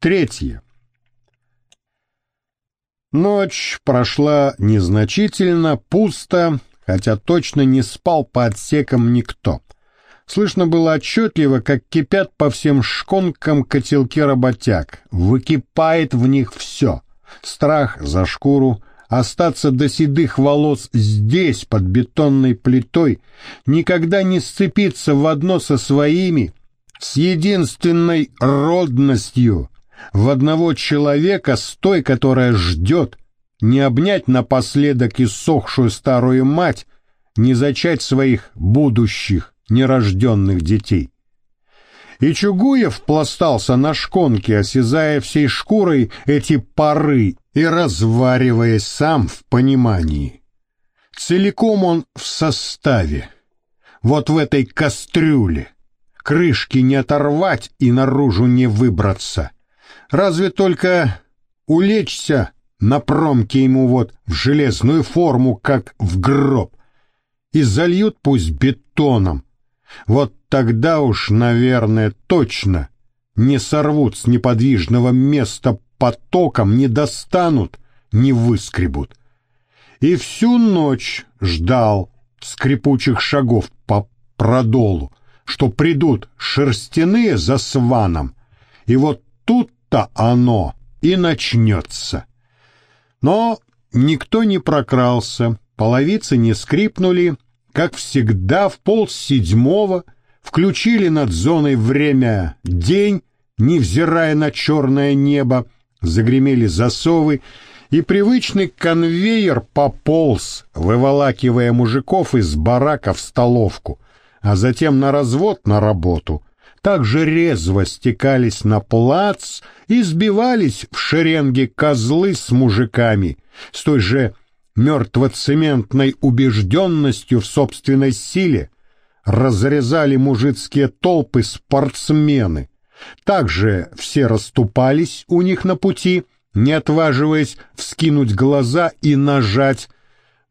Третье. Ночь прошла незначительно, пусто, хотя точно не спал по отсекам никто. Слышно было отчетливо, как кипят по всем шконкам котелки работяг. Выкипает в них все. Страх за шкуру, остаться до седых волос здесь, под бетонной плитой, никогда не сцепиться в одно со своими, с единственной родностью, в одного человека с той, которая ждет, не обнять напоследок иссохшую старую мать, не зачать своих будущих нерожденных детей. И Чугуев пластался на шконке, осязая всей шкурой эти пары и развариваясь сам в понимании. Целиком он в составе, вот в этой кастрюле. Крышки не оторвать и наружу не выбраться. Разве только улечься на промке ему вот в железную форму, как в гроб, и зальют пусть бетоном, вот тогда уж, наверное, точно не сорвут с неподвижного места потоком, не достанут, не выскребут. И всю ночь ждал скрипучих шагов по продолу, что придут шерстяные за сваном, и вот тут-то оно и начнется. Но никто не прокрался, половицы не скрипнули, как всегда, в пол седьмого включили над зоной время день, невзирая на черное небо, загремели засовы, и привычный конвейер пополз, выволакивая мужиков из барака в столовку, а затем на развод на работу. Так же резво стекались на плац и сбивались в шеренги козлы с мужиками, с той же мертво-цементной убежденностью в собственной силе разрезали мужицкие толпы спортсмены. Также все расступались у них на пути, не отваживаясь вскинуть глаза и нажать,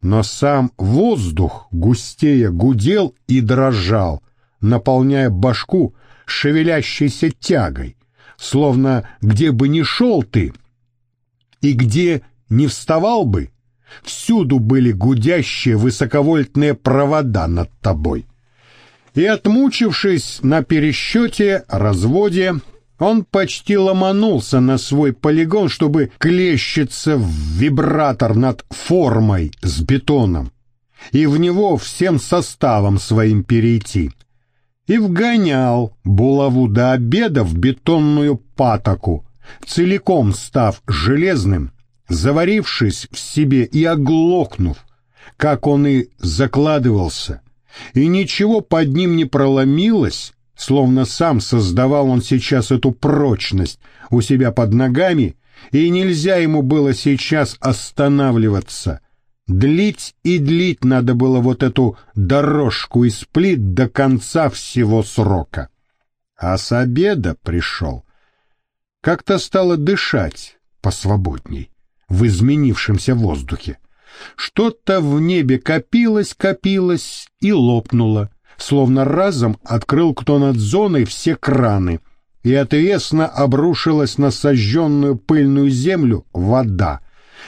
но сам воздух густее гудел и дрожал, наполняя башку шевелящейся тягой, словно где бы ни шел ты и где не вставал бы, Всюду были гудящие высоковольтные провода над тобой. И отмучившись на пересчете, разводе, он почти ломанулся на свой полигон, чтобы клещиться в вибратор над формой с бетоном и в него всем составом своим перейти. И вгонял булаву до обеда в бетонную патоку, целиком став железным заварившись в себе и оглохнув, как он и закладывался, и ничего под ним не проломилось, словно сам создавал он сейчас эту прочность у себя под ногами, и нельзя ему было сейчас останавливаться. Длить и длить надо было вот эту дорожку из плит до конца всего срока. А с обеда пришел. Как-то стало дышать посвободней в изменившемся воздухе. Что-то в небе копилось, копилось и лопнуло, словно разом открыл кто над зоной все краны, и отвесно обрушилась на сожженную пыльную землю вода.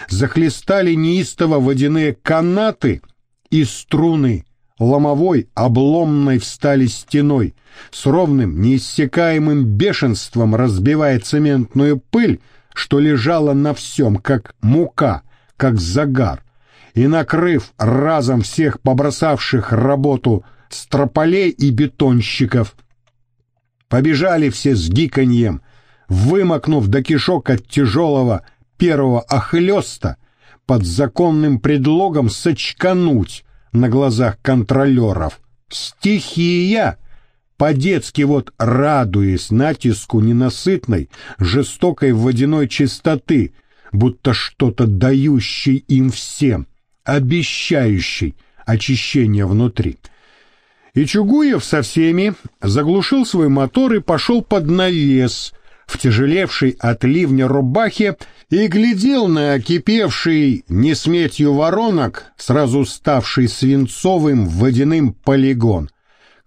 Захлестали неистово водяные канаты и струны, ломовой, обломной встали стеной, с ровным, неиссякаемым бешенством разбивая цементную пыль, что лежало на всем, как мука, как загар, и, накрыв разом всех побросавших работу строполей и бетонщиков, побежали все с гиканьем, вымокнув до кишок от тяжелого первого охлеста, под законным предлогом сочкануть на глазах контролеров. Стихия! по-детски вот радуясь натиску ненасытной, жестокой водяной чистоты, будто что-то дающей им всем, обещающей очищение внутри. И Чугуев со всеми заглушил свой мотор и пошел под навес, в тяжелевшей от ливня рубахе, и глядел на кипевший несметью воронок, сразу ставший свинцовым водяным полигон —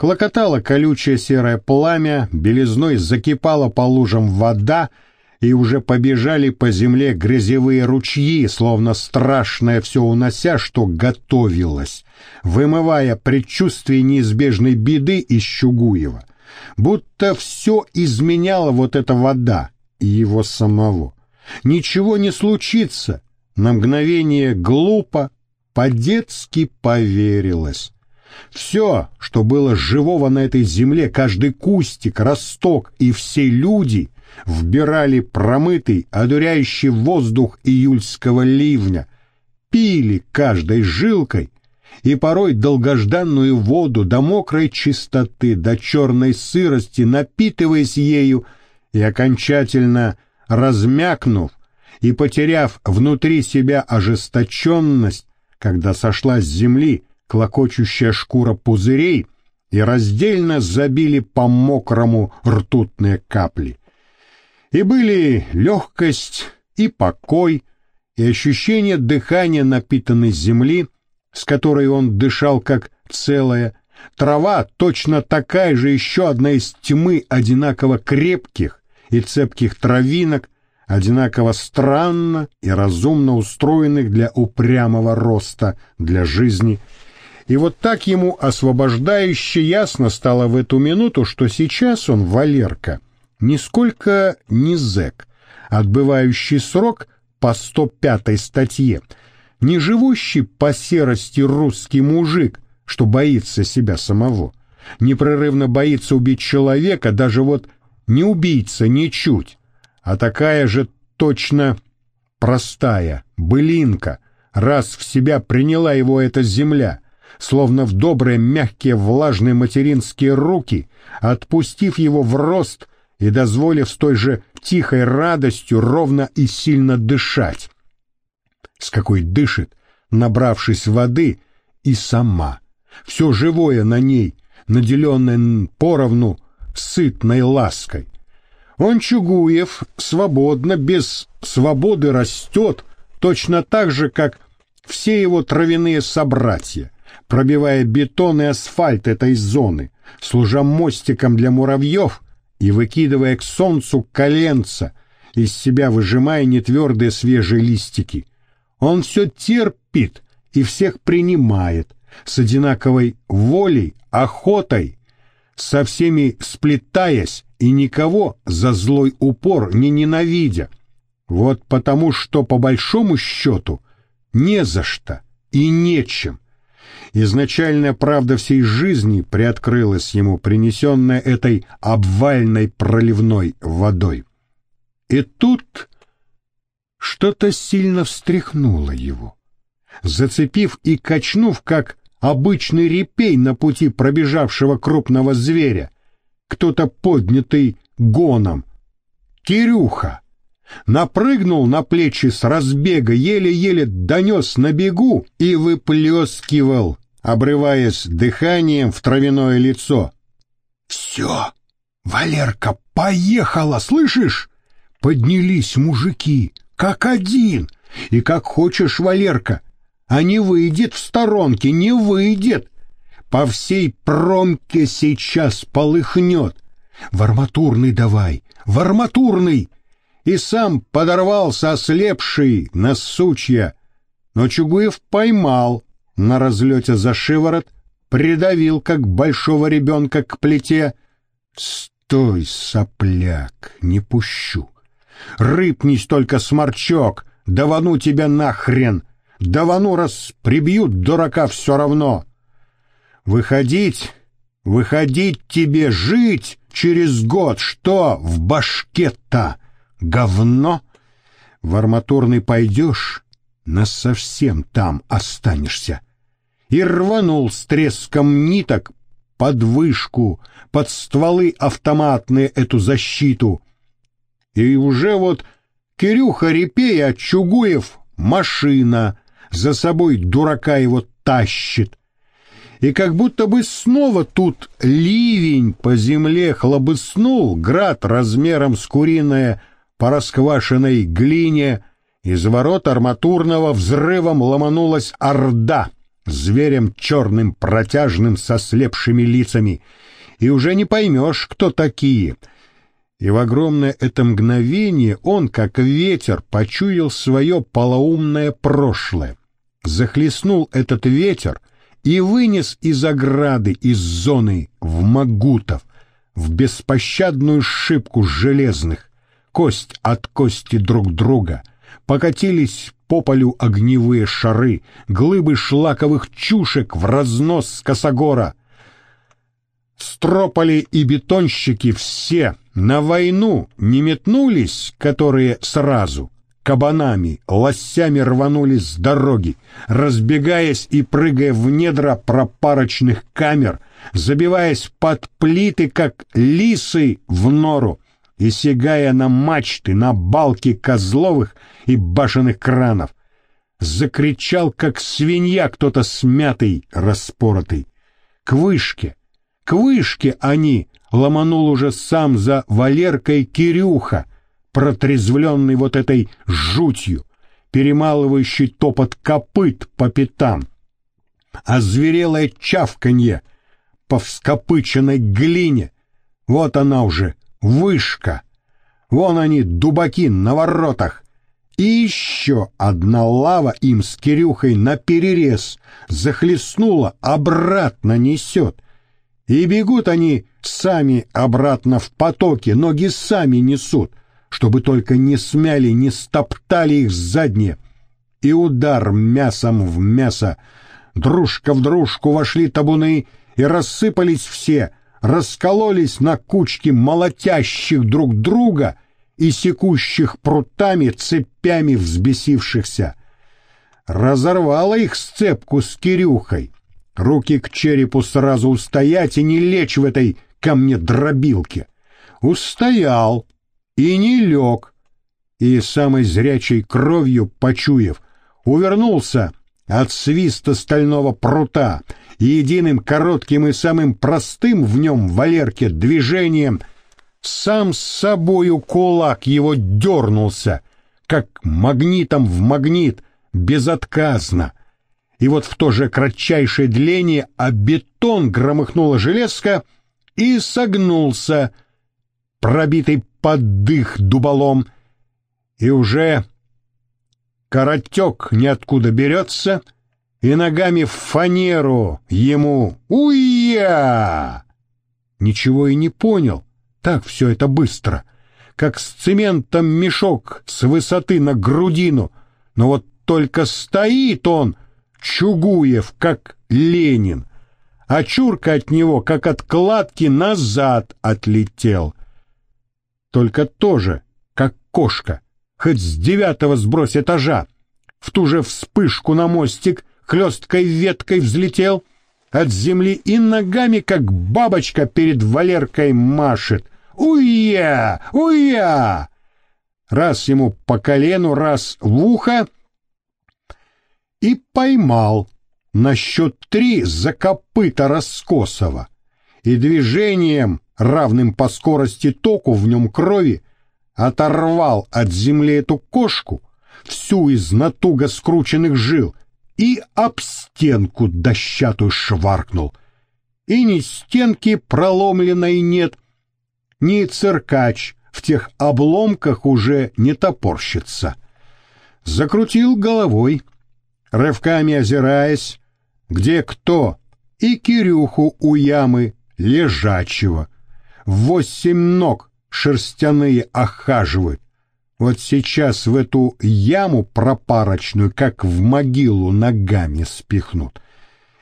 Клокотало колючее серое пламя, белизной закипала по лужам вода, и уже побежали по земле грязевые ручьи, словно страшное все унося, что готовилось, вымывая предчувствие неизбежной беды из Чугуева. Будто все изменяла вот эта вода и его самого. Ничего не случится, на мгновение глупо, по-детски поверилось. Все, что было живого на этой земле, каждый кустик, росток и все люди вбирали промытый, одуряющий воздух июльского ливня, пили каждой жилкой и порой долгожданную воду до мокрой чистоты, до черной сырости, напитываясь ею и окончательно размякнув и потеряв внутри себя ожесточенность, когда сошла с земли клокочущая шкура пузырей и раздельно забили по мокрому ртутные капли. И были легкость и покой, и ощущение дыхания напитанной земли, с которой он дышал как целое, трава точно такая же еще одна из тьмы одинаково крепких и цепких травинок, одинаково странно и разумно устроенных для упрямого роста, для жизни. И вот так ему освобождающе ясно стало в эту минуту, что сейчас он, Валерка, нисколько не зэк, отбывающий срок по 105-й статье, не живущий по серости русский мужик, что боится себя самого, непрерывно боится убить человека, даже вот не убийца ничуть, а такая же точно простая, былинка, раз в себя приняла его эта земля, словно в добрые, мягкие, влажные материнские руки, отпустив его в рост и дозволив с той же тихой радостью ровно и сильно дышать. С какой дышит, набравшись воды, и сама, все живое на ней, наделенное поровну сытной лаской. Он, Чугуев, свободно, без свободы растет, точно так же, как все его травяные собратья, пробивая бетон и асфальт этой зоны, служа мостиком для муравьев и выкидывая к солнцу коленца, из себя выжимая нетвердые свежие листики. Он все терпит и всех принимает, с одинаковой волей, охотой, со всеми сплетаясь и никого за злой упор не ненавидя. Вот потому, что по большому счету не за что и нечем. Изначальная правда всей жизни приоткрылась ему, принесенная этой обвальной проливной водой. И тут что-то сильно встряхнуло его, зацепив и качнув, как обычный репей на пути пробежавшего крупного зверя, кто-то поднятый гоном. Кирюха! Напрыгнул на плечи с разбега, еле-еле донес на бегу и выплескивал, обрываясь дыханием в травяное лицо. «Все, Валерка, поехала, слышишь? Поднялись мужики, как один, и как хочешь, Валерка, а не выйдет в сторонке, не выйдет по всей промке сейчас полыхнет. В арматурный давай, в арматурный! И сам подорвался ослепший на сучья, но Чугуев поймал на разлете за шиворот, придавил, как большого ребенка, к плите. «Стой, сопляк, не пущу! Рыпнись только, сморчок, давану тебя нахрен! Давану, раз прибьют дурака все равно!» Выходить, выходить тебе жить через год, что в башке-то? Говно? В арматурный пойдешь, насовсем там останешься. И рванул с треском ниток под вышку, под стволы автоматные эту защиту. И уже вот Кирюха Репея Чугуев машина, за собой дурака его тащит и как будто бы снова тут ливень по земле хлобыснул, град размером с куриное по расквашенной глине, из ворот арматурного взрывом ломанулась орда, зверем черным протяжным со слепшими лицами, и уже не поймешь, кто такие. И в огромное это мгновение он, как ветер, почуял свое полоумное прошлое. Захлестнул этот ветер и вынес из ограды, из зоны, в Магутов, в беспощадную шибку железных, кость от кости друг друга. Покатились по полю огневые шары, глыбы шлаковых чушек в разнос с косогора. Стропали и бетонщики все на войну не метнулись, которые сразу, кабанами, лосями рванулись с дороги, разбегаясь и прыгая в недра пропарочных камер, забиваясь под плиты, как лисы в нору, и сигая на мачты, на балки козловых и башенных кранов. Закричал, как свинья кто-то смятый, распоротый. К вышке, к вышке они, ломанул уже сам за Валеркой Кирюха, протрезвленный вот этой жутью, перемалывающий топот копыт по пятам, озверелое чавканье по вскопыченной глине. Вот она уже, вышка. Вон они, дубаки на воротах. И еще одна лава им с Кирюхой наперерез захлестнула, обратно несет. И бегут они сами обратно в потоке, ноги сами несут, чтобы только не смяли, не стоптали их задние. И удар мясом в мясо. Дружка в дружку вошли табуны и рассыпались все, раскололись на кучки молотящих друг друга и секущих прутами цепями взбесившихся. Разорвала их сцепку с Кирюхой. Руки к черепу сразу устоять и не лечь в этой ко мне дробилке. Устоял и не лег, и самой зрячей кровью почуяв, увернулся от свиста стального прута. И единым коротким и самым простым в нем Валерке движением сам с собою кулак его дернулся, как магнитом в магнит, безотказно — и вот в то же кратчайшее дление, а бетон громыхнула железка и согнулся, пробитый под дых дуболом, и уже коротек ниоткуда берется, и ногами в фанеру ему «Уя!» Ничего и не понял, так все это быстро, как с цементом мешок с высоты на грудину, но вот только стоит он, Чугуев, как Ленин, а Чурка от него, как от кладки, назад отлетел. Только тоже, как кошка, хоть с девятого сбрось этажа, в ту же вспышку на мостик хлесткой веткой взлетел, от земли и ногами, как бабочка перед Валеркой машет. Уя! Уя! Раз ему по колену, раз в ухо — и поймал на счет три за копыта Раскосова и движением, равным по скорости току в нем крови, оторвал от земли эту кошку, всю из натуго скрученных жил, и об стенку дощатую шваркнул. И ни стенки проломленной нет, ни циркач в тех обломках уже не топорщится. Закрутил головой, рывками озираясь, где кто, и Кирюху у ямы лежачего. Восемь ног шерстяные охаживают. Вот сейчас в эту яму пропарочную, как в могилу, ногами спихнут.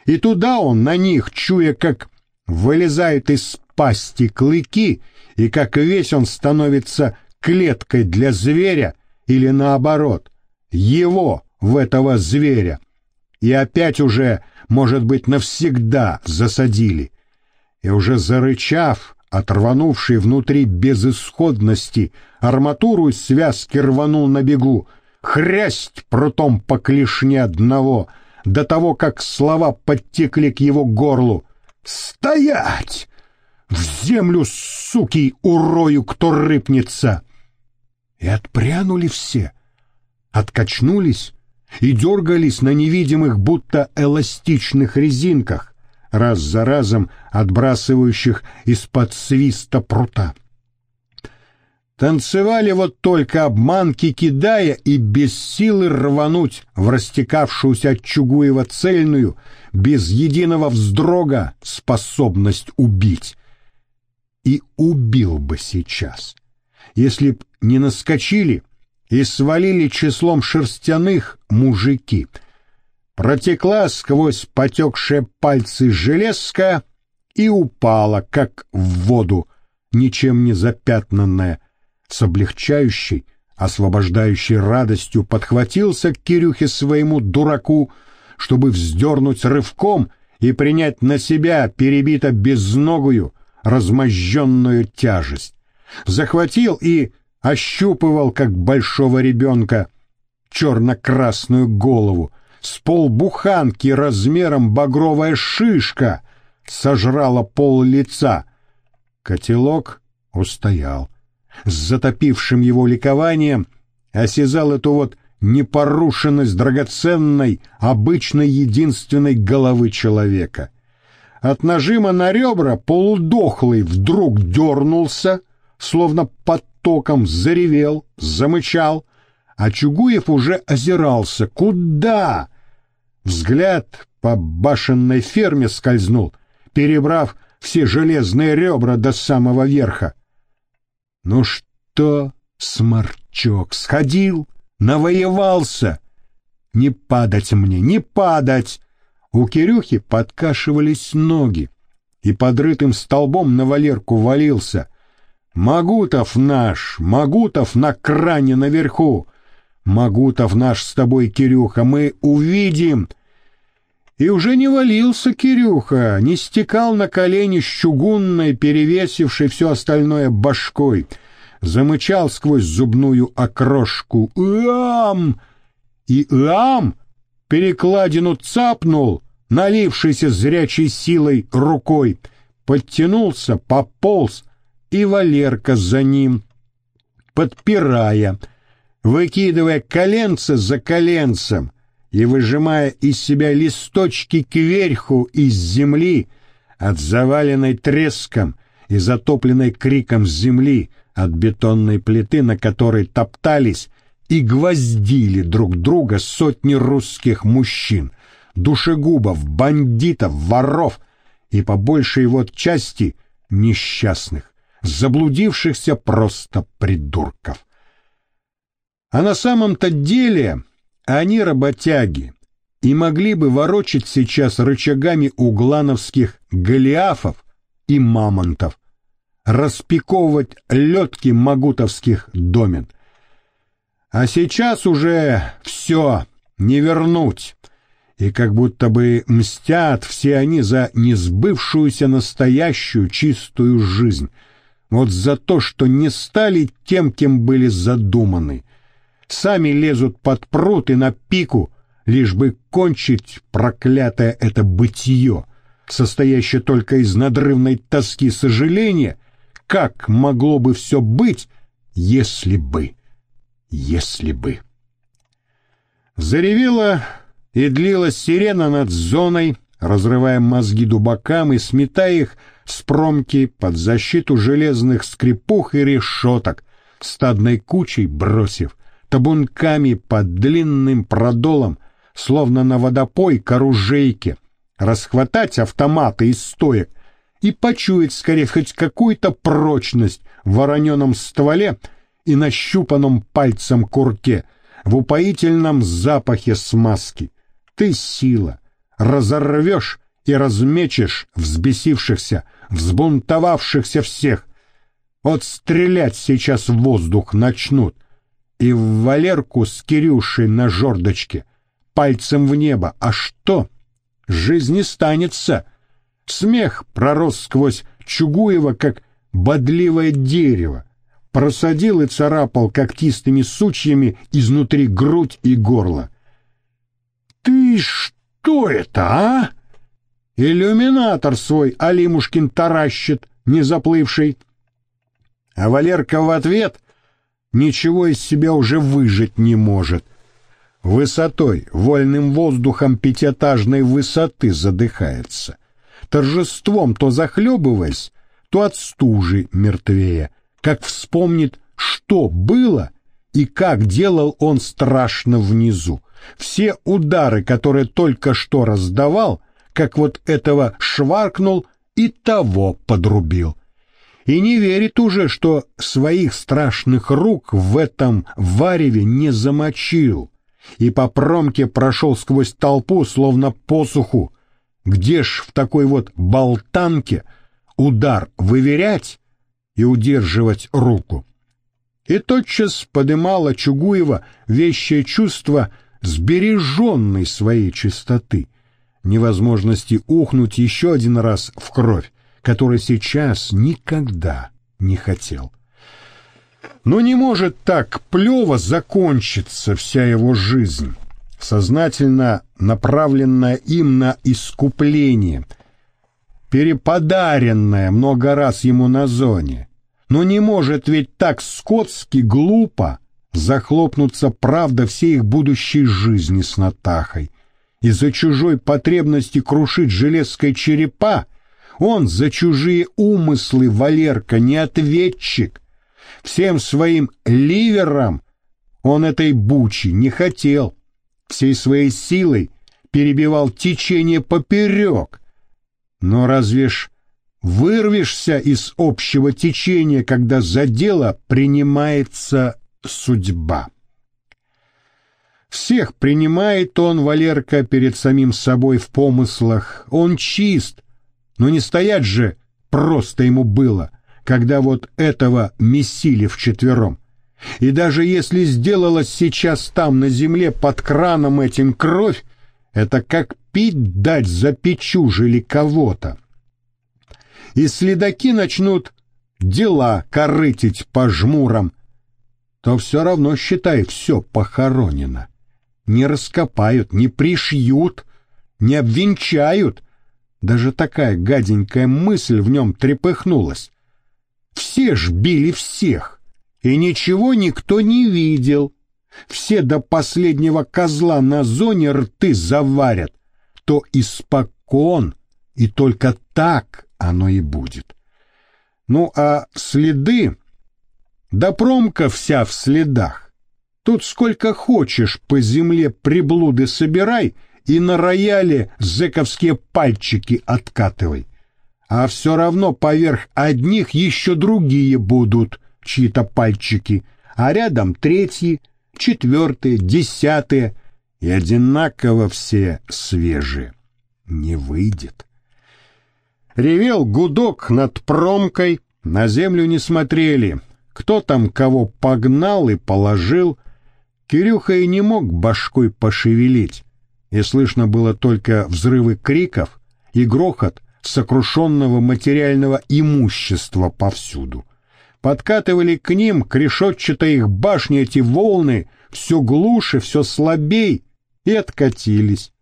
И туда он на них, чуя, как вылезают из пасти клыки, и как весь он становится клеткой для зверя, или наоборот, его в этого зверя. И опять уже, может быть, навсегда засадили. И уже зарычав, отрванувший внутри безысходности, арматуру из связки рванул на бегу, хрясть прутом по клешне одного, до того, как слова подтекли к его горлу. «Стоять! В землю, суки, урою, кто рыпнется!» И отпрянули все, откачнулись, и дергались на невидимых, будто эластичных резинках, раз за разом отбрасывающих из-под свиста прута. Танцевали вот только обманки кидая и без силы рвануть в растекавшуюся от Чугуева цельную, без единого вздрога способность убить. И убил бы сейчас, если б не наскочили и свалили числом шерстяных мужики. Протекла сквозь потекшие пальцы железка и упала, как в воду, ничем не запятнанная, с облегчающей, освобождающей радостью подхватился к Кирюхе своему дураку, чтобы вздернуть рывком и принять на себя перебито безногую, размозженную тяжесть. Захватил и ощупывал, как большого ребенка, черно-красную голову, с полбуханки размером багровая шишка сожрала пол лица. Котелок устоял. С затопившим его ликованием осязал эту вот непорушенность драгоценной, обычной единственной головы человека. От нажима на ребра полудохлый вдруг дернулся, словно под током заревел, замычал, а Чугуев уже озирался. Куда? Взгляд по башенной ферме скользнул, перебрав все железные ребра до самого верха. Ну что, сморчок, сходил, навоевался? Не падать мне, не падать! У Кирюхи подкашивались ноги, и подрытым столбом на Валерку валился. Магутов наш, Магутов на кране наверху. Магутов наш с тобой, Кирюха, мы увидим. И уже не валился Кирюха, не стекал на колени с чугунной, перевесившей все остальное башкой. Замычал сквозь зубную окрошку «Ам!» И «Ам!» перекладину цапнул, налившийся зрячей силой рукой, подтянулся, пополз, и Валерка за ним, подпирая, выкидывая коленце за коленцем и выжимая из себя листочки кверху из земли, от заваленной треском и затопленной криком земли, от бетонной плиты, на которой топтались и гвоздили друг друга сотни русских мужчин, душегубов, бандитов, воров и по большей вот части несчастных заблудившихся просто придурков. А на самом-то деле они работяги и могли бы ворочать сейчас рычагами углановских голиафов и мамонтов, распиковывать летки магутовских домен. А сейчас уже все не вернуть, и как будто бы мстят все они за несбывшуюся настоящую чистую жизнь — вот за то, что не стали тем, кем были задуманы. Сами лезут под пруд и на пику, лишь бы кончить проклятое это бытие, состоящее только из надрывной тоски сожаления, как могло бы все быть, если бы, если бы. Заревела и длилась сирена над зоной, разрывая мозги дубакам и сметая их с промки под защиту железных скрипух и решеток, стадной кучей бросив, табунками под длинным продолом, словно на водопой к оружейке, расхватать автоматы из стоек и почуять скорее хоть какую-то прочность в вороненом стволе и нащупанном пальцем курке, в упоительном запахе смазки. Ты сила, разорвешь и размечешь взбесившихся, взбунтовавшихся всех. Вот стрелять сейчас в воздух начнут. И в Валерку с Кирюшей на жердочке, пальцем в небо. А что? Жизнь не станется. Смех пророс сквозь Чугуева, как бодливое дерево. Просадил и царапал когтистыми сучьями изнутри грудь и горло. «Ты что это, а?» Иллюминатор свой Алимушкин таращит, не заплывший. А Валерка в ответ ничего из себя уже выжить не может. Высотой, вольным воздухом пятиэтажной высоты задыхается. Торжеством то захлебываясь, то от стужи мертвее, как вспомнит, что было и как делал он страшно внизу. Все удары, которые только что раздавал, как вот этого шваркнул и того подрубил. И не верит уже, что своих страшных рук в этом вареве не замочил, и по промке прошел сквозь толпу, словно посуху. Где ж в такой вот болтанке удар выверять и удерживать руку? И тотчас подымала Чугуева вещее чувство сбереженной своей чистоты, невозможности ухнуть еще один раз в кровь, который сейчас никогда не хотел. Но не может так плево закончиться вся его жизнь, сознательно направленная им на искупление, переподаренная много раз ему на зоне. Но не может ведь так скотски глупо захлопнуться правда всей их будущей жизни с Натахой. Из-за чужой потребности крушить железкой черепа он за чужие умыслы, Валерка, не ответчик. Всем своим ливером он этой бучи не хотел. Всей своей силой перебивал течение поперек. Но разве ж вырвешься из общего течения, когда за дело принимается судьба? Всех принимает он, Валерка, перед самим собой в помыслах. Он чист, но не стоять же просто ему было, когда вот этого месили вчетвером. И даже если сделалось сейчас там на земле под краном этим кровь, это как пить дать запечужили кого-то. И следаки начнут дела корытить по жмурам, то все равно, считай, все похоронено. Не раскопают, не пришьют, не обвенчают — даже такая гаденькая мысль в нем трепыхнулась. Все ж били всех, и ничего никто не видел. Все до последнего козла на зоне рты заварят. То испокон, и только так оно и будет. Ну а следы? Да промка вся в следах. Тут сколько хочешь по земле приблуды собирай — и на рояле зэковские пальчики откатывай. А все равно поверх одних еще другие будут чьи-то пальчики, а рядом третьи, четвертые, десятые, и одинаково все свежие. Не выйдет. Ревел гудок над промкой, на землю не смотрели. Кто там кого погнал и положил, Кирюха и не мог башкой пошевелить и слышно было только взрывы криков и грохот сокрушенного материального имущества повсюду. Подкатывали к ним к решетчатой их башне эти волны все глуше, все слабей и откатились.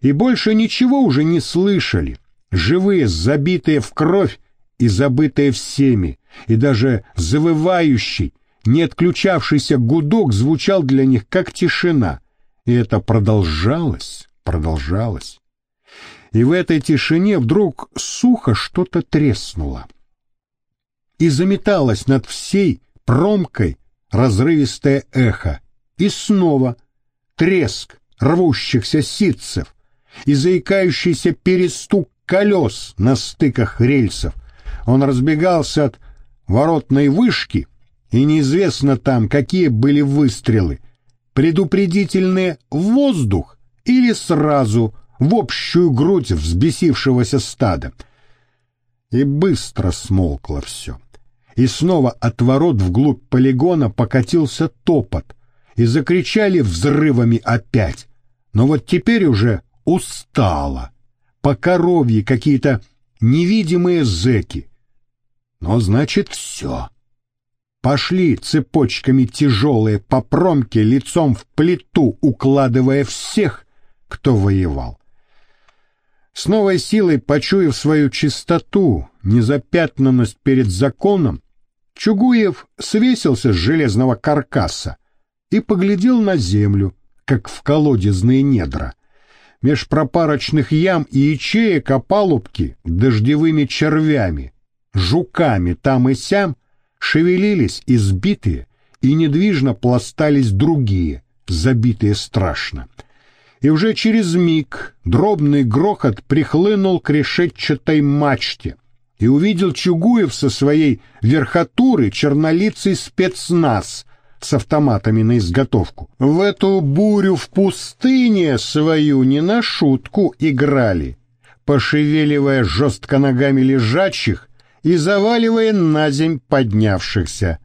И больше ничего уже не слышали, живые, забитые в кровь и забытые всеми, и даже завывающий, не отключавшийся гудок звучал для них как тишина — и это продолжалось, продолжалось. И в этой тишине вдруг сухо что-то треснуло. И заметалось над всей промкой разрывистое эхо. И снова треск рвущихся ситцев и заикающийся перестук колес на стыках рельсов. Он разбегался от воротной вышки, и неизвестно там, какие были выстрелы, предупредительные в воздух или сразу в общую грудь взбесившегося стада. И быстро смолкло все. И снова от ворот вглубь полигона покатился топот, и закричали взрывами опять. Но вот теперь уже устало. По коровье какие-то невидимые зэки. Но значит все пошли цепочками тяжелые по промке лицом в плиту, укладывая всех, кто воевал. С новой силой, почуяв свою чистоту, незапятнанность перед законом, Чугуев свесился с железного каркаса и поглядел на землю, как в колодезные недра. Меж пропарочных ям и ячеек опалубки дождевыми червями, жуками там и сям шевелились избитые, и недвижно пластались другие, забитые страшно. И уже через миг дробный грохот прихлынул к решетчатой мачте, и увидел Чугуев со своей верхотуры чернолицый спецназ с автоматами на изготовку. В эту бурю в пустыне свою не на шутку играли, пошевеливая жестко ногами лежачих и заваливая на земь поднявшихся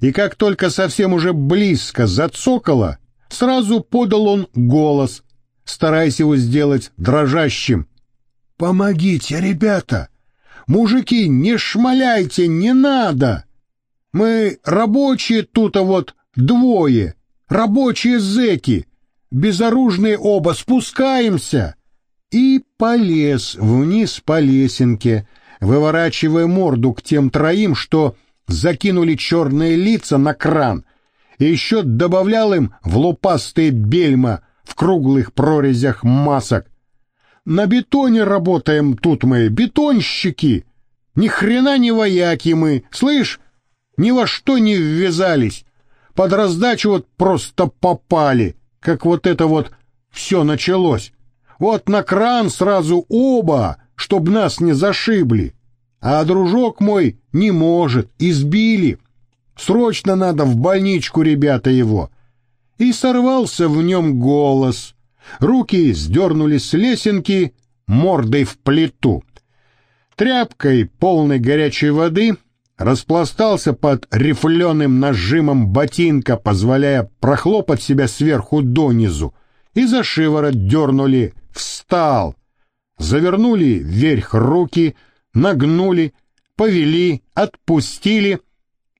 и как только совсем уже близко зацокало, сразу подал он голос, стараясь его сделать дрожащим. «Помогите, ребята! Мужики, не шмаляйте, не надо! Мы рабочие тут, а вот двое, рабочие зэки, безоружные оба, спускаемся!» И полез вниз по лесенке, выворачивая морду к тем троим, что закинули черные лица на кран и еще добавлял им в лупастые бельма в круглых прорезях масок. На бетоне работаем тут мы, бетонщики. Ни хрена не вояки мы, слышь, ни во что не ввязались. Под раздачу вот просто попали, как вот это вот все началось. Вот на кран сразу оба, чтоб нас не зашибли. А дружок мой не может, избили. Срочно надо в больничку, ребята, его. И сорвался в нем голос. Руки сдернулись с лесенки, мордой в плиту. Тряпкой, полной горячей воды, распластался под рифленым нажимом ботинка, позволяя прохлопать себя сверху донизу, и за шиворот дернули, встал. Завернули вверх руки — нагнули, повели, отпустили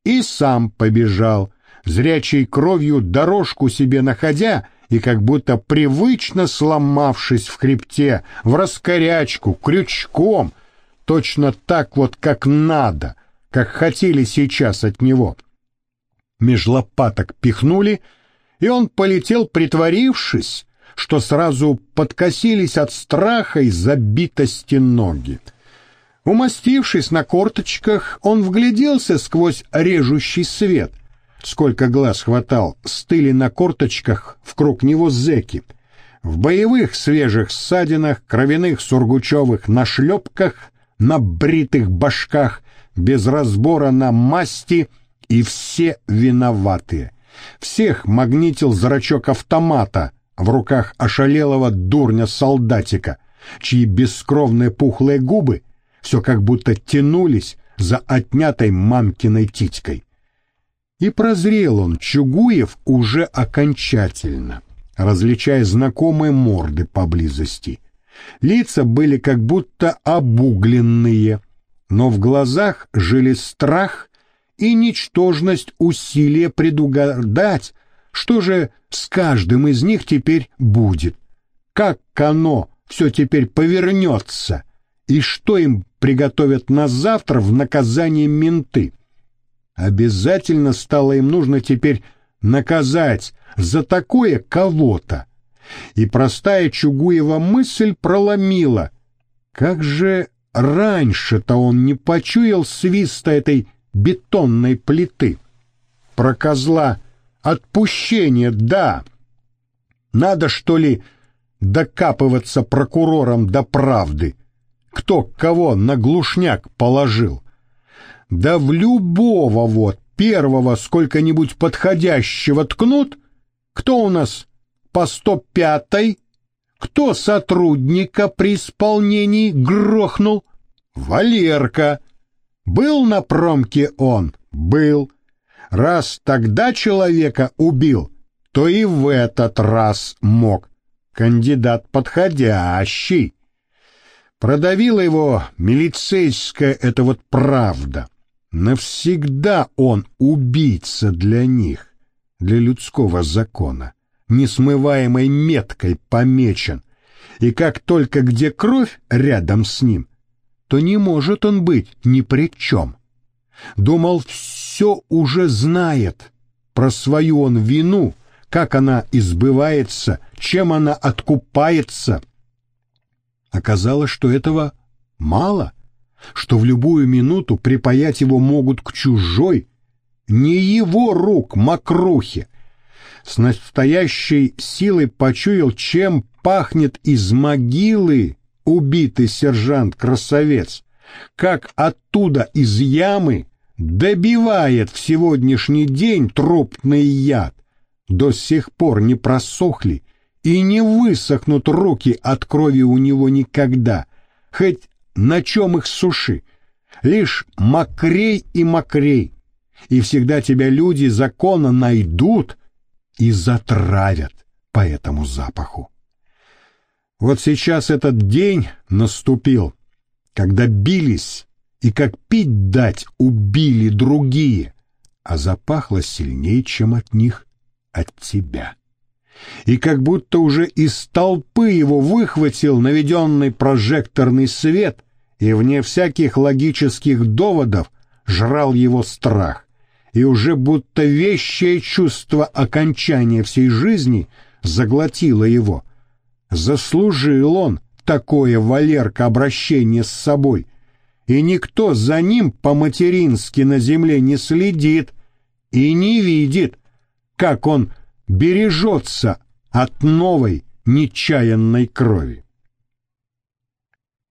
и сам побежал, зрячей кровью дорожку себе находя и как будто привычно сломавшись в хребте, в раскорячку, крючком, точно так вот, как надо, как хотели сейчас от него. Меж лопаток пихнули, и он полетел, притворившись, что сразу подкосились от страха и забитости ноги. Умастившись на корточках, он вгляделся сквозь режущий свет. Сколько глаз хватал, стыли на корточках вкруг него зеки. В боевых свежих ссадинах, кровяных сургучевых нашлепках, на бритых башках, без разбора на масти, и все виноватые. Всех магнитил зрачок автомата в руках ошалелого дурня-солдатика, чьи бескровные пухлые губы все как будто тянулись за отнятой мамкиной титькой. И прозрел он, Чугуев, уже окончательно, различая знакомые морды поблизости. Лица были как будто обугленные, но в глазах жили страх и ничтожность усилия предугадать, что же с каждым из них теперь будет, как оно все теперь повернется, и что им приготовят на завтра в наказание менты. Обязательно стало им нужно теперь наказать за такое кого-то. И простая Чугуева мысль проломила. Как же раньше-то он не почуял свиста этой бетонной плиты? Про козла отпущение, да. Надо, что ли, докапываться прокурором до правды кто кого на глушняк положил. Да в любого вот первого сколько-нибудь подходящего ткнут, кто у нас по сто пятой, кто сотрудника при исполнении грохнул? Валерка. Был на промке он? Был. Раз тогда человека убил, то и в этот раз мог. Кандидат подходящий. Продавила его милицейская это вот правда. Навсегда он убийца для них, для людского закона, несмываемой меткой помечен. И как только где кровь рядом с ним, то не может он быть ни при чем. Думал, все уже знает про свою он вину, как она избывается, чем она откупается — Оказалось, что этого мало. что в любую минуту припаять его могут к чужой, не его рук мокрухе. С настоящей силой почуял, чем пахнет из могилы убитый сержант-красавец, как оттуда из ямы добивает в сегодняшний день трупный яд. До сих пор не просохли и не высохнут руки от крови у него никогда, хоть на чем их суши, лишь мокрей и мокрей, и всегда тебя люди закона найдут и затравят по этому запаху. Вот сейчас этот день наступил, когда бились и как пить дать убили другие, а запахло сильнее, чем от них, от тебя. И как будто уже из толпы его выхватил наведенный прожекторный свет, и вне всяких логических доводов жрал его страх, и уже будто вещее чувство окончания всей жизни заглотило его. Заслужил он такое, Валерка, обращение с собой — и никто за ним по-матерински на земле не следит и не видит, как он бережется от новой нечаянной крови.